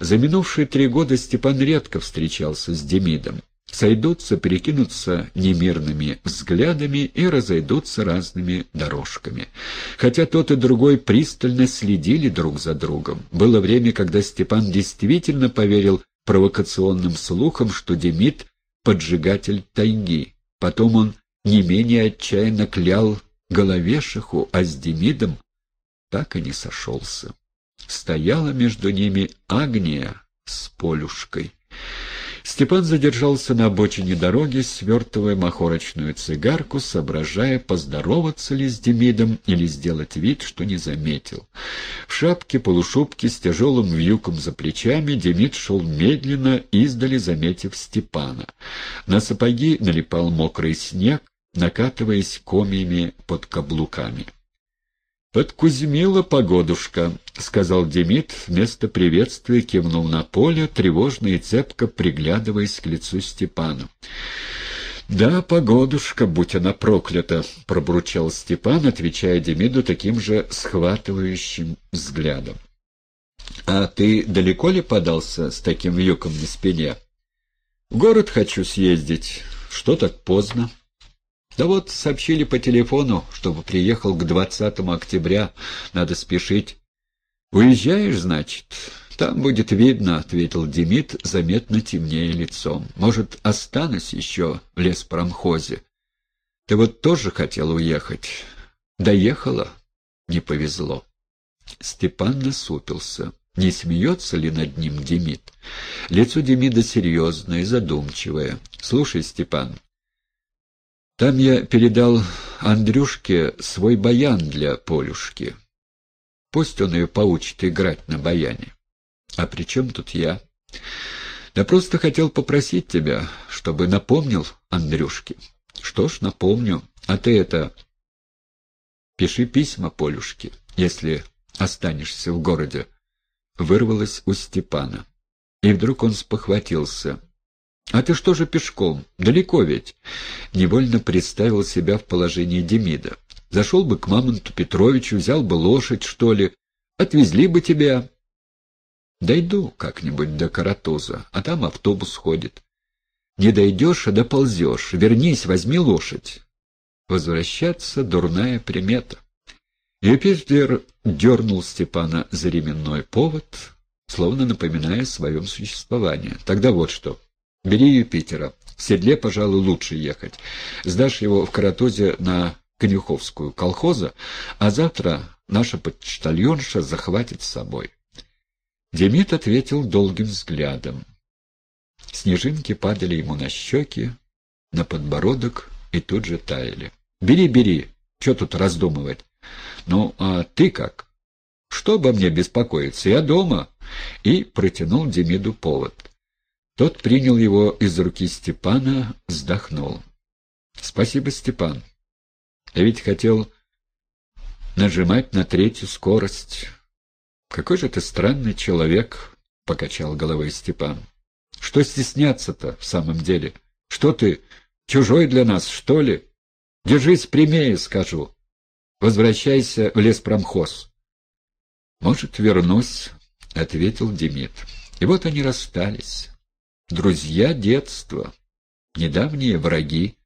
За минувшие три года Степан редко встречался с Демидом. Сойдутся, перекинутся немирными взглядами и разойдутся разными дорожками. Хотя тот и другой пристально следили друг за другом. Было время, когда Степан действительно поверил провокационным слухам, что Демид — поджигатель тайги. Потом он не менее отчаянно клял Головешиху, а с Демидом так и не сошелся. Стояла между ними Агния с Полюшкой. Степан задержался на обочине дороги, свертывая махорочную цигарку, соображая, поздороваться ли с Демидом или сделать вид, что не заметил. В шапке, полушубке, с тяжелым вьюком за плечами Демид шел медленно, издали заметив Степана. На сапоги налипал мокрый снег, накатываясь комьями под каблуками. «Подкузмила погодушка», — сказал Демид, вместо приветствия кивнул на поле, тревожно и цепко приглядываясь к лицу Степану. «Да, погодушка, будь она проклята», — пробурчал Степан, отвечая Демиду таким же схватывающим взглядом. «А ты далеко ли подался с таким вьюком на спине?» «В город хочу съездить. Что так поздно?» Да вот сообщили по телефону, чтобы приехал к 20 октября. Надо спешить. «Уезжаешь, значит?» «Там будет видно», — ответил Демид, заметно темнее лицом. «Может, останусь еще в леспромхозе?» «Ты вот тоже хотел уехать?» «Доехала?» «Не повезло». Степан насупился. Не смеется ли над ним Демид? Лицо Демида серьезное, задумчивое. «Слушай, Степан, там я передал Андрюшке свой баян для Полюшки. Пусть он ее поучит играть на баяне. А при чем тут я? Да просто хотел попросить тебя, чтобы напомнил Андрюшке. Что ж, напомню. А ты это... Пиши письма Полюшке, если останешься в городе. Вырвалось у Степана. И вдруг он спохватился. «А ты что же пешком? Далеко ведь?» Невольно представил себя в положении Демида. «Зашел бы к Мамонту Петровичу, взял бы лошадь, что ли. Отвезли бы тебя». «Дойду как-нибудь до Каратуза, а там автобус ходит». «Не дойдешь, а доползешь. Вернись, возьми лошадь». Возвращаться — дурная примета. Юпитер дернул Степана за ременной повод, словно напоминая о своем существовании. «Тогда вот что». Бери Юпитера. В седле, пожалуй, лучше ехать. Сдашь его в Каратозе на Конюховскую колхоза, а завтра наша почтальонша захватит с собой. Демид ответил долгим взглядом. Снежинки падали ему на щеки, на подбородок и тут же таяли. «Бери, бери! Че тут раздумывать? Ну, а ты как?» «Что обо мне беспокоиться? Я дома!» И протянул Демиду повод. Тот принял его из руки Степана, вздохнул. — Спасибо, Степан. Я ведь хотел нажимать на третью скорость. — Какой же ты странный человек, — покачал головой Степан. — Что стесняться-то в самом деле? Что ты, чужой для нас, что ли? Держись прямее, скажу. Возвращайся в леспромхоз. — Может, вернусь, — ответил Демид. И вот они расстались друзья детства, недавние враги,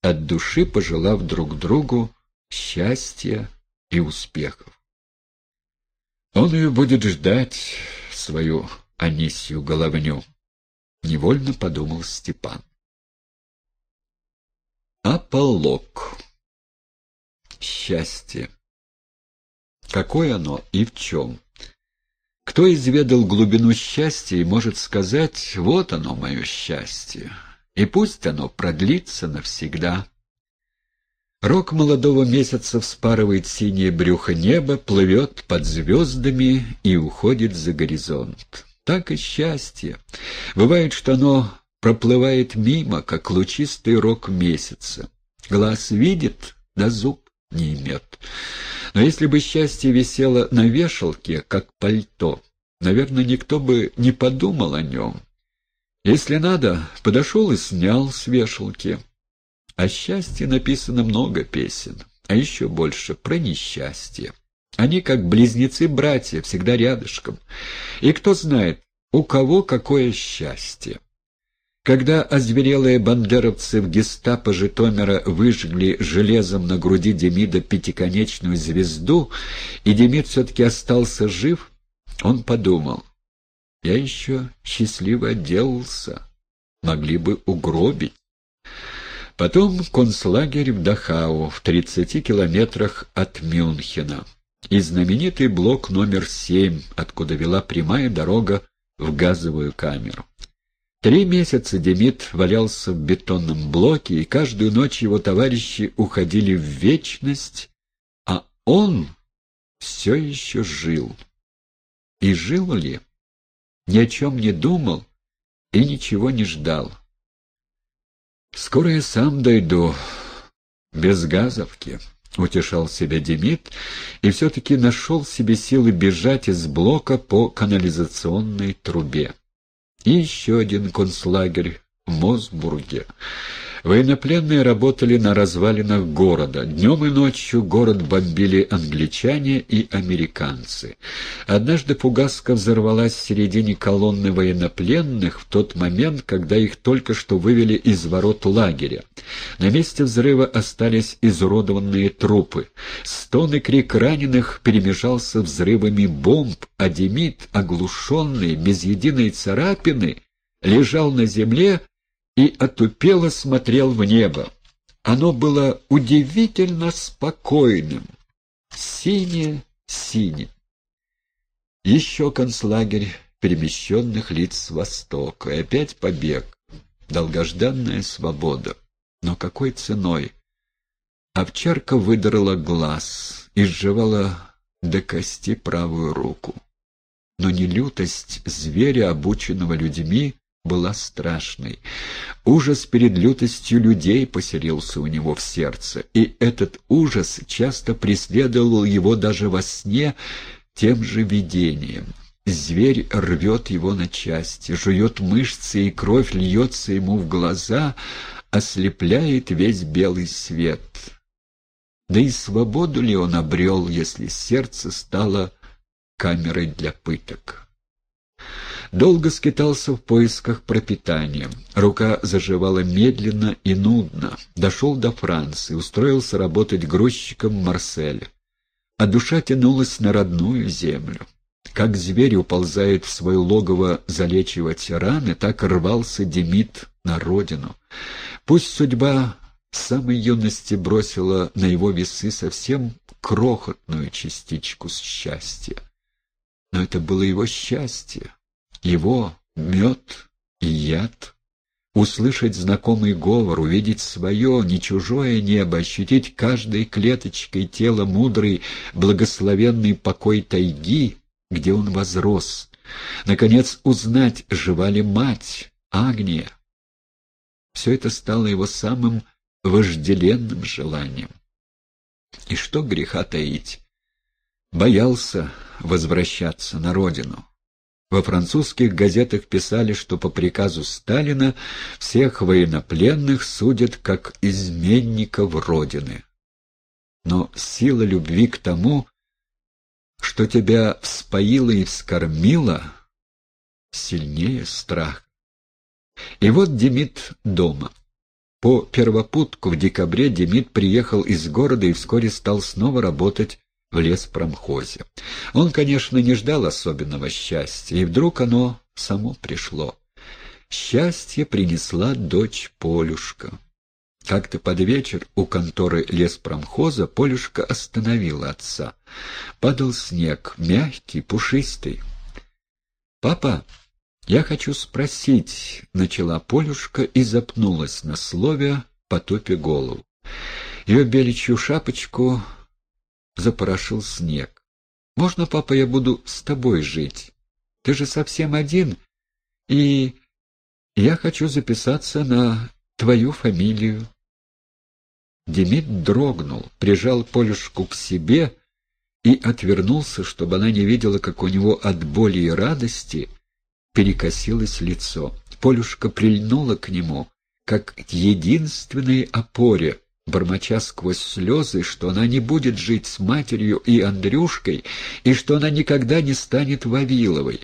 от души пожелав друг другу счастья и успехов. Он ее будет ждать, свою Анисию Головню, — невольно подумал Степан. Аполлок. Счастье. Какое оно и в чем? Кто изведал глубину счастья и может сказать «вот оно, мое счастье», и пусть оно продлится навсегда. Рок молодого месяца вспарывает синее брюхо неба, плывет под звездами и уходит за горизонт. Так и счастье. Бывает, что оно проплывает мимо, как лучистый рок месяца. Глаз видит, да зуб не имет. Но если бы счастье висело на вешалке, как пальто, наверное, никто бы не подумал о нем. Если надо, подошел и снял с вешалки. О счастье написано много песен, а еще больше про несчастье. Они, как близнецы-братья, всегда рядышком. И кто знает, У кого какое счастье? Когда озверелые бандеровцы в гестапо Житомира выжгли железом на груди Демида пятиконечную звезду, и Демид все-таки остался жив, он подумал, «Я еще счастливо отделался, могли бы угробить». Потом концлагерь в Дахау, в 30 километрах от Мюнхена, и знаменитый блок номер 7, откуда вела прямая дорога в газовую камеру. Три месяца Демид валялся в бетонном блоке, и каждую ночь его товарищи уходили в вечность, а он все еще жил. И жил ли? Ни о чем не думал и ничего не ждал. «Скоро я сам дойду, без газовки», — утешал себя Демид, и все-таки нашел себе силы бежать из блока по канализационной трубе. И еще один концлагерь в Мосбурге. Военнопленные работали на развалинах города. Днем и ночью город бомбили англичане и американцы. Однажды фугаска взорвалась в середине колонны военнопленных в тот момент, когда их только что вывели из ворот лагеря. На месте взрыва остались изуродованные трупы. Стон и крик раненых перемежался взрывами бомб, а Демид, оглушенный, без единой царапины, лежал на земле, и отупело смотрел в небо. Оно было удивительно спокойным, синее-синим. Еще концлагерь перемещенных лиц с востока, и опять побег, долгожданная свобода. Но какой ценой? Овчарка выдрала глаз и сживала до кости правую руку. Но не лютость зверя, обученного людьми, была страшной. Ужас перед лютостью людей поселился у него в сердце, и этот ужас часто преследовал его даже во сне тем же видением. Зверь рвет его на части, жует мышцы, и кровь льется ему в глаза, ослепляет весь белый свет. Да и свободу ли он обрел, если сердце стало камерой для пыток? Долго скитался в поисках пропитания. Рука заживала медленно и нудно. Дошел до Франции, устроился работать грузчиком в Марселе. А душа тянулась на родную землю. Как зверь уползает в свое логово залечивать раны, так рвался Демид на родину. Пусть судьба с самой юности бросила на его весы совсем крохотную частичку счастья. Но это было его счастье, его мед и яд, услышать знакомый говор, увидеть свое, не чужое небо, ощутить каждой клеточкой тела мудрый, благословенный покой тайги, где он возрос, наконец узнать, жива ли мать, Агния. Все это стало его самым вожделенным желанием. И что греха таить? Боялся возвращаться на родину. Во французских газетах писали, что по приказу Сталина всех военнопленных судят как изменников Родины. Но сила любви к тому, что тебя вспоило и вскормило, сильнее страх. И вот Демид дома. По первопутку в декабре Демид приехал из города и вскоре стал снова работать в леспромхозе. Он, конечно, не ждал особенного счастья, и вдруг оно само пришло. Счастье принесла дочь Полюшка. Как-то под вечер у конторы леспромхоза Полюшка остановила отца. Падал снег, мягкий, пушистый. «Папа, я хочу спросить», — начала Полюшка и запнулась на слове, потопе голову. Ее беличью шапочку запорошил снег. «Можно, папа, я буду с тобой жить? Ты же совсем один, и я хочу записаться на твою фамилию». Демид дрогнул, прижал Полюшку к себе и отвернулся, чтобы она не видела, как у него от боли и радости перекосилось лицо. Полюшка прильнула к нему, как к единственной опоре, бормоча сквозь слезы, что она не будет жить с матерью и Андрюшкой, и что она никогда не станет Вавиловой.